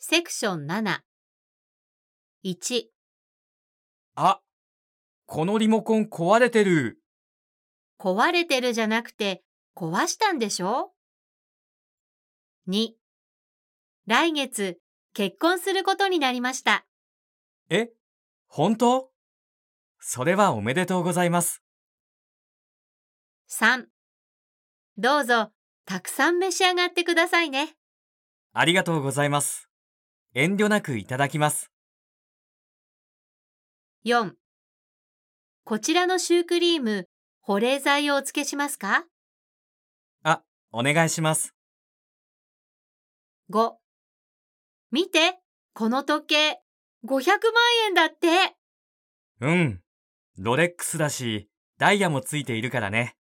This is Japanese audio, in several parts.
セクション7。1、あ、このリモコン壊れてる。壊れてるじゃなくて壊したんでしょ ?2、来月結婚することになりました。え、本当？それはおめでとうございます。3、どうぞたくさん召し上がってくださいね。ありがとうございます。遠慮なくいただきます。4、こちらのシュークリーム、保冷剤をお付けしますか？あ、お願いします。?5、見て、この時計、500万円だって。うん。ロレックスだし、ダイヤもついているからね。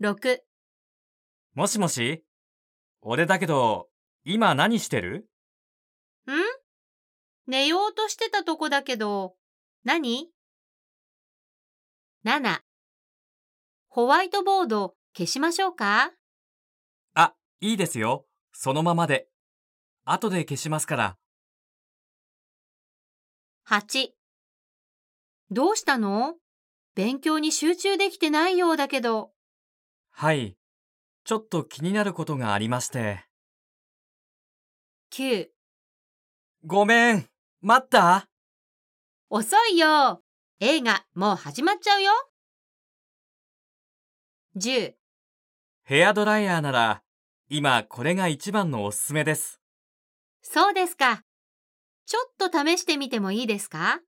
6、もしもし？俺だけど、今何してる？ん？寝ようとしてたとこだけど、何 ?7、ホワイトボード消しましょうか？あ、いいですよ。そのままで。後で消しますから。?8、どうしたの？勉強に集中できてないようだけど。はい。ちょっと気になることがありまして。9、ごめん。待った？遅いよ映画もう始まっちゃうよ !10、ヘアドライヤーなら、今これが一番のおすすめです。そうですか。ちょっと試してみてもいいですか？